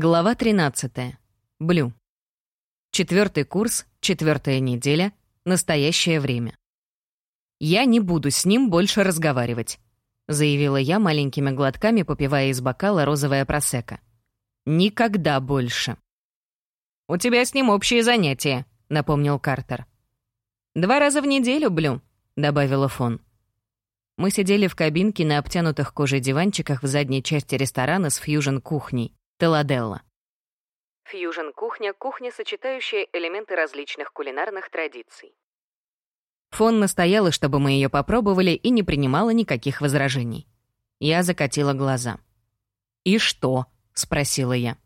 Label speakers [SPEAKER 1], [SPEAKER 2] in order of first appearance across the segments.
[SPEAKER 1] Глава 13. Блю. Четвертый курс, четвертая неделя, настоящее время. «Я не буду с ним больше разговаривать», — заявила я маленькими глотками, попивая из бокала розовое просека. «Никогда больше». «У тебя с ним общие занятия», — напомнил Картер. «Два раза в неделю, Блю», — добавила Фон. Мы сидели в кабинке на обтянутых кожей диванчиках в задней части ресторана с фьюжн-кухней. Теладелла. Фьюжн-кухня — кухня, сочетающая элементы различных кулинарных традиций. Фон настояла, чтобы мы ее попробовали, и не принимала никаких возражений. Я закатила глаза. «И что?» — спросила я.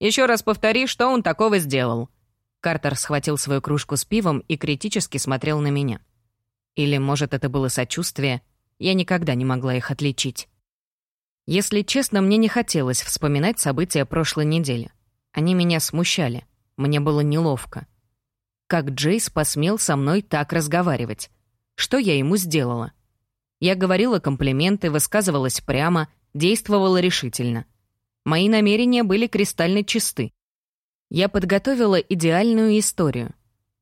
[SPEAKER 1] Еще раз повтори, что он такого сделал». Картер схватил свою кружку с пивом и критически смотрел на меня. Или, может, это было сочувствие, я никогда не могла их отличить. Если честно, мне не хотелось вспоминать события прошлой недели. Они меня смущали. Мне было неловко. Как Джейс посмел со мной так разговаривать? Что я ему сделала? Я говорила комплименты, высказывалась прямо, действовала решительно. Мои намерения были кристально чисты. Я подготовила идеальную историю.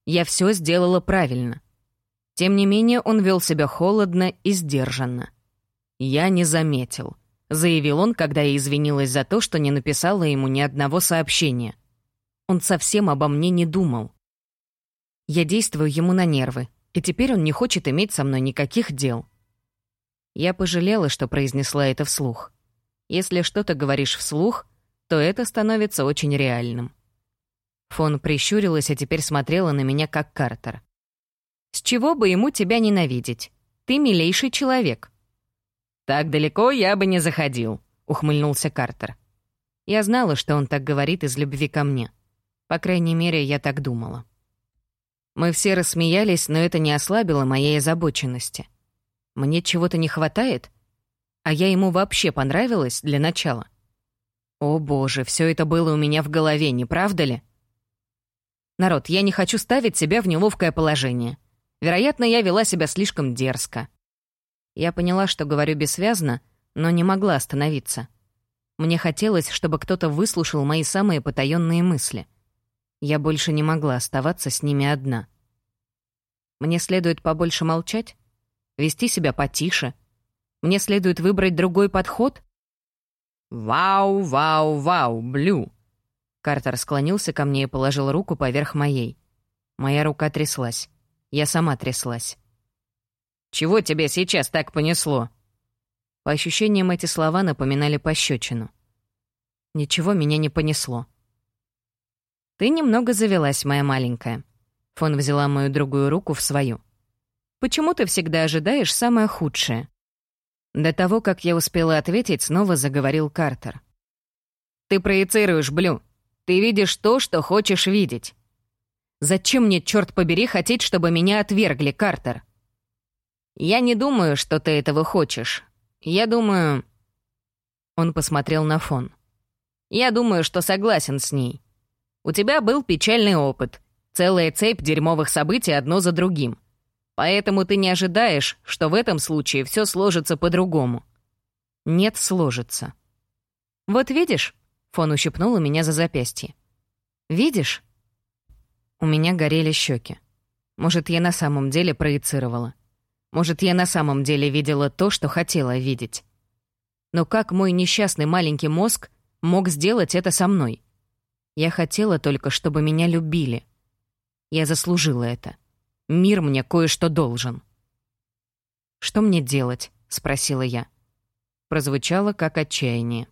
[SPEAKER 1] Я все сделала правильно. Тем не менее, он вел себя холодно и сдержанно. Я не заметил заявил он, когда я извинилась за то, что не написала ему ни одного сообщения. Он совсем обо мне не думал. Я действую ему на нервы, и теперь он не хочет иметь со мной никаких дел. Я пожалела, что произнесла это вслух. Если что-то говоришь вслух, то это становится очень реальным. Фон прищурилась, а теперь смотрела на меня как Картер. «С чего бы ему тебя ненавидеть? Ты милейший человек. «Так далеко я бы не заходил», — ухмыльнулся Картер. Я знала, что он так говорит из любви ко мне. По крайней мере, я так думала. Мы все рассмеялись, но это не ослабило моей озабоченности. Мне чего-то не хватает? А я ему вообще понравилась для начала? О боже, все это было у меня в голове, не правда ли? Народ, я не хочу ставить себя в неловкое положение. Вероятно, я вела себя слишком дерзко. Я поняла, что говорю бессвязно, но не могла остановиться. Мне хотелось, чтобы кто-то выслушал мои самые потаённые мысли. Я больше не могла оставаться с ними одна. Мне следует побольше молчать? Вести себя потише? Мне следует выбрать другой подход? «Вау, вау, вау, Блю!» Картер склонился ко мне и положил руку поверх моей. Моя рука тряслась. Я сама тряслась. Чего тебя сейчас так понесло?» По ощущениям, эти слова напоминали пощечину. Ничего меня не понесло. «Ты немного завелась, моя маленькая». Фон взяла мою другую руку в свою. «Почему ты всегда ожидаешь самое худшее?» До того, как я успела ответить, снова заговорил Картер. «Ты проецируешь, Блю. Ты видишь то, что хочешь видеть. Зачем мне, черт побери, хотеть, чтобы меня отвергли, Картер?» «Я не думаю, что ты этого хочешь. Я думаю...» Он посмотрел на фон. «Я думаю, что согласен с ней. У тебя был печальный опыт. Целая цепь дерьмовых событий одно за другим. Поэтому ты не ожидаешь, что в этом случае все сложится по-другому. Нет, сложится. Вот видишь, Фон ущипнула меня за запястье. Видишь? У меня горели щеки. Может, я на самом деле проецировала. Может, я на самом деле видела то, что хотела видеть. Но как мой несчастный маленький мозг мог сделать это со мной? Я хотела только, чтобы меня любили. Я заслужила это. Мир мне кое-что должен. «Что мне делать?» — спросила я. Прозвучало как отчаяние.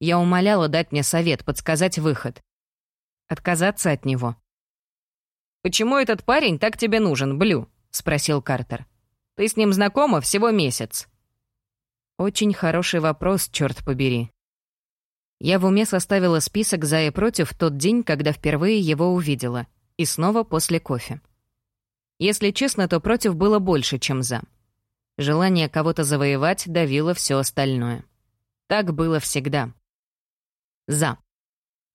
[SPEAKER 1] Я умоляла дать мне совет, подсказать выход. Отказаться от него. «Почему этот парень так тебе нужен, Блю?» — спросил Картер. Ты с ним знакома всего месяц». Очень хороший вопрос, черт побери. Я в уме составила список «за и против» в тот день, когда впервые его увидела, и снова после кофе. Если честно, то против было больше, чем «за». Желание кого-то завоевать давило все остальное. Так было всегда. «За».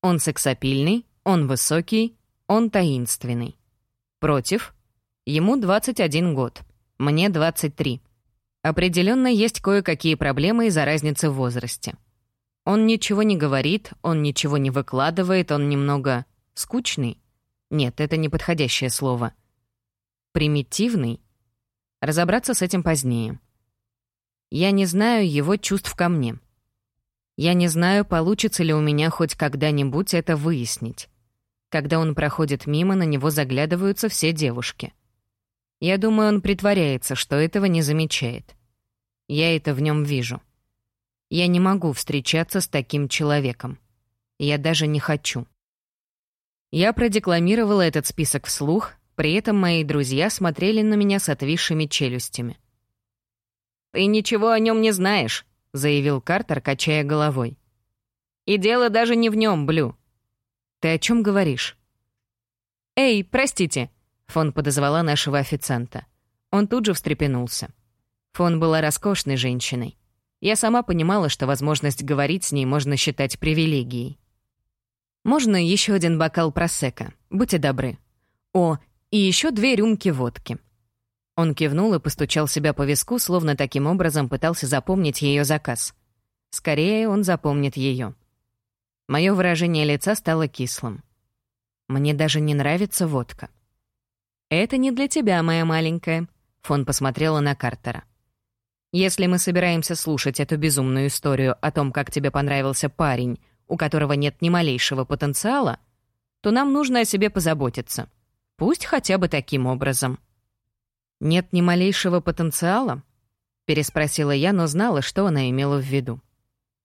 [SPEAKER 1] Он сексапильный, он высокий, он таинственный. Против. Ему 21 год. Мне 23. Определенно есть кое-какие проблемы из-за разницы в возрасте. Он ничего не говорит, он ничего не выкладывает, он немного скучный. Нет, это не подходящее слово. Примитивный. Разобраться с этим позднее. Я не знаю его чувств ко мне. Я не знаю, получится ли у меня хоть когда-нибудь это выяснить. Когда он проходит мимо, на него заглядываются все девушки. Я думаю, он притворяется, что этого не замечает. Я это в нем вижу. Я не могу встречаться с таким человеком. Я даже не хочу. Я продекламировала этот список вслух, при этом мои друзья смотрели на меня с отвисшими челюстями. «Ты ничего о нем не знаешь», — заявил Картер, качая головой. «И дело даже не в нем, Блю. Ты о чем говоришь?» «Эй, простите», — Фон подозвала нашего официанта. Он тут же встрепенулся. Фон была роскошной женщиной. Я сама понимала, что возможность говорить с ней можно считать привилегией. «Можно еще один бокал просека? Будьте добры. О, и еще две рюмки водки». Он кивнул и постучал себя по виску, словно таким образом пытался запомнить ее заказ. Скорее, он запомнит ее. Мое выражение лица стало кислым. Мне даже не нравится водка. «Это не для тебя, моя маленькая», — Фон посмотрела на Картера. «Если мы собираемся слушать эту безумную историю о том, как тебе понравился парень, у которого нет ни малейшего потенциала, то нам нужно о себе позаботиться. Пусть хотя бы таким образом». «Нет ни малейшего потенциала?» — переспросила я, но знала, что она имела в виду.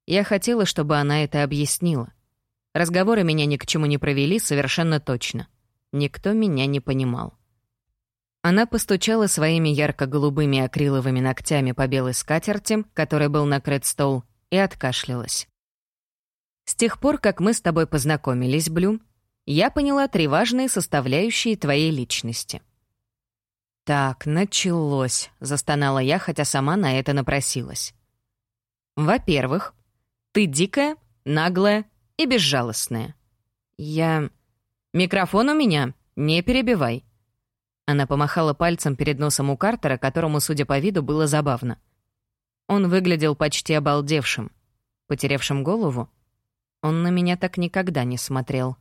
[SPEAKER 1] Я хотела, чтобы она это объяснила. Разговоры меня ни к чему не провели совершенно точно. Никто меня не понимал. Она постучала своими ярко-голубыми акриловыми ногтями по белой скатерти, которой был накрыт стол, и откашлялась. «С тех пор, как мы с тобой познакомились, Блюм, я поняла три важные составляющие твоей личности — «Так, началось», — застонала я, хотя сама на это напросилась. «Во-первых, ты дикая, наглая и безжалостная. Я... Микрофон у меня, не перебивай». Она помахала пальцем перед носом у Картера, которому, судя по виду, было забавно. Он выглядел почти обалдевшим. Потерявшим голову, он на меня так никогда не смотрел.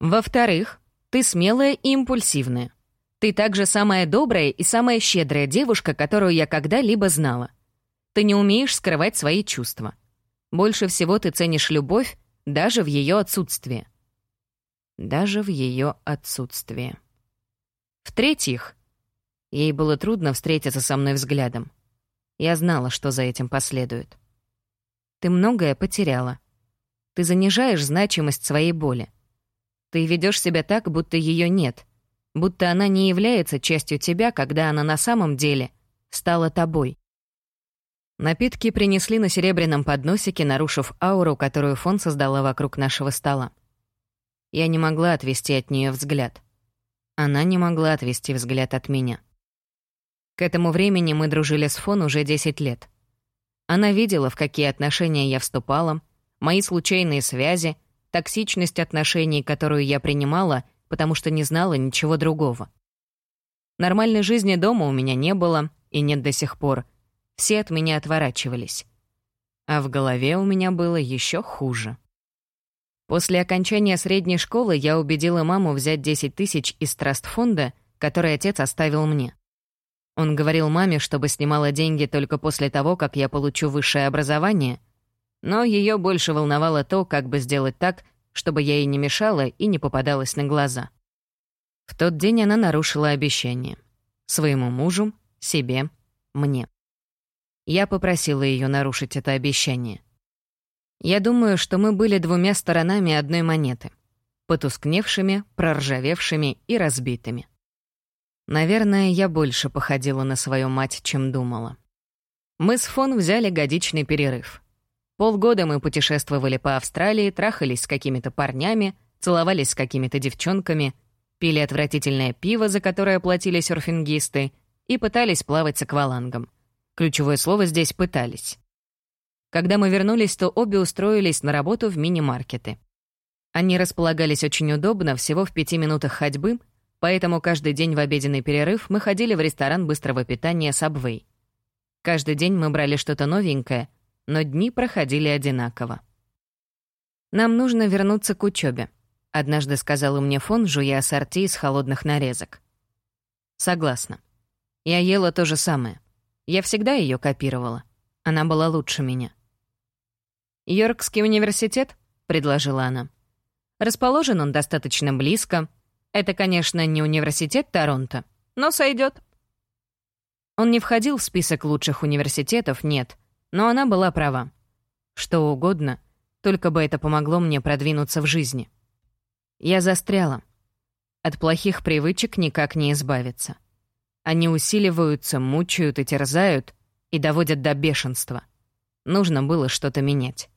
[SPEAKER 1] «Во-вторых, ты смелая и импульсивная. Ты также самая добрая и самая щедрая девушка, которую я когда-либо знала. Ты не умеешь скрывать свои чувства. Больше всего ты ценишь любовь даже в ее отсутствии. Даже в ее отсутствии. В-третьих, ей было трудно встретиться со мной взглядом. Я знала, что за этим последует. Ты многое потеряла. Ты занижаешь значимость своей боли. Ты ведешь себя так, будто ее нет, будто она не является частью тебя, когда она на самом деле стала тобой. Напитки принесли на серебряном подносике, нарушив ауру, которую фон создала вокруг нашего стола. Я не могла отвести от нее взгляд. Она не могла отвести взгляд от меня. К этому времени мы дружили с Фон уже 10 лет. Она видела, в какие отношения я вступала, мои случайные связи, токсичность отношений, которую я принимала — потому что не знала ничего другого. Нормальной жизни дома у меня не было и нет до сих пор. Все от меня отворачивались. А в голове у меня было еще хуже. После окончания средней школы я убедила маму взять 10 тысяч из траст-фонда, который отец оставил мне. Он говорил маме, чтобы снимала деньги только после того, как я получу высшее образование, но ее больше волновало то, как бы сделать так, чтобы я ей не мешала и не попадалась на глаза. В тот день она нарушила обещание. Своему мужу, себе, мне. Я попросила ее нарушить это обещание. Я думаю, что мы были двумя сторонами одной монеты. Потускневшими, проржавевшими и разбитыми. Наверное, я больше походила на свою мать, чем думала. Мы с Фон взяли годичный перерыв — Полгода мы путешествовали по Австралии, трахались с какими-то парнями, целовались с какими-то девчонками, пили отвратительное пиво, за которое платили серфингисты, и пытались плавать с аквалангом. Ключевое слово здесь «пытались». Когда мы вернулись, то обе устроились на работу в мини-маркеты. Они располагались очень удобно, всего в пяти минутах ходьбы, поэтому каждый день в обеденный перерыв мы ходили в ресторан быстрого питания Subway. Каждый день мы брали что-то новенькое — но дни проходили одинаково. «Нам нужно вернуться к учебе», — однажды сказал мне фон, жуя ассорти из холодных нарезок. «Согласна. Я ела то же самое. Я всегда ее копировала. Она была лучше меня». «Йоркский университет?» — предложила она. «Расположен он достаточно близко. Это, конечно, не университет Торонто, но сойдет. Он не входил в список лучших университетов, нет, но она была права. Что угодно, только бы это помогло мне продвинуться в жизни. Я застряла. От плохих привычек никак не избавиться. Они усиливаются, мучают и терзают, и доводят до бешенства. Нужно было что-то менять.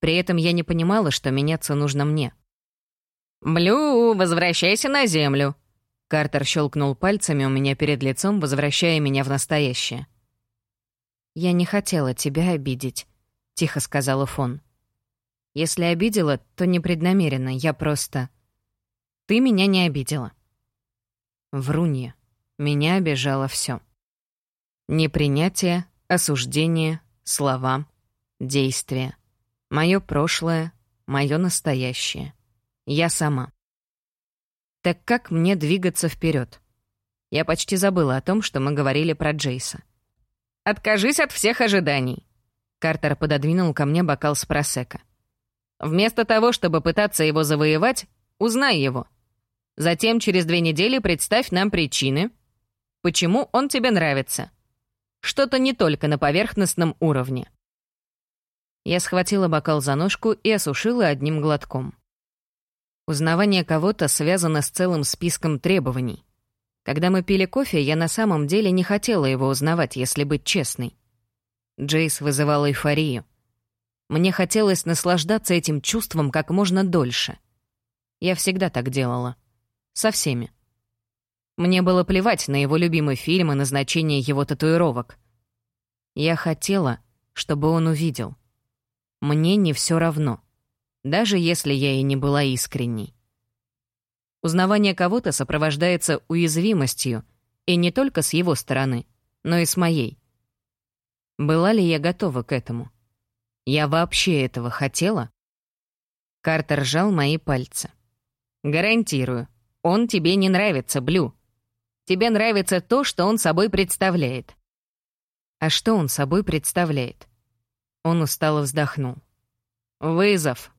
[SPEAKER 1] При этом я не понимала, что меняться нужно мне. «Блю, возвращайся на землю!» Картер щелкнул пальцами у меня перед лицом, возвращая меня в настоящее. «Я не хотела тебя обидеть», — тихо сказала Фон. «Если обидела, то непреднамеренно, я просто...» «Ты меня не обидела». Врунья. Меня обижало все. Непринятие, осуждение, слова, действия. Мое прошлое, мое настоящее. Я сама. Так как мне двигаться вперед? Я почти забыла о том, что мы говорили про Джейса. «Откажись от всех ожиданий!» Картер пододвинул ко мне бокал с просека. «Вместо того, чтобы пытаться его завоевать, узнай его. Затем через две недели представь нам причины, почему он тебе нравится. Что-то не только на поверхностном уровне». Я схватила бокал за ножку и осушила одним глотком. Узнавание кого-то связано с целым списком требований. Когда мы пили кофе, я на самом деле не хотела его узнавать, если быть честной. Джейс вызывал эйфорию. Мне хотелось наслаждаться этим чувством как можно дольше. Я всегда так делала. Со всеми. Мне было плевать на его любимый фильм и назначение его татуировок. Я хотела, чтобы он увидел. Мне не все равно даже если я и не была искренней. Узнавание кого-то сопровождается уязвимостью, и не только с его стороны, но и с моей. Была ли я готова к этому? Я вообще этого хотела? Картер сжал мои пальцы. «Гарантирую, он тебе не нравится, Блю. Тебе нравится то, что он собой представляет». «А что он собой представляет?» Он устало вздохнул. «Вызов»,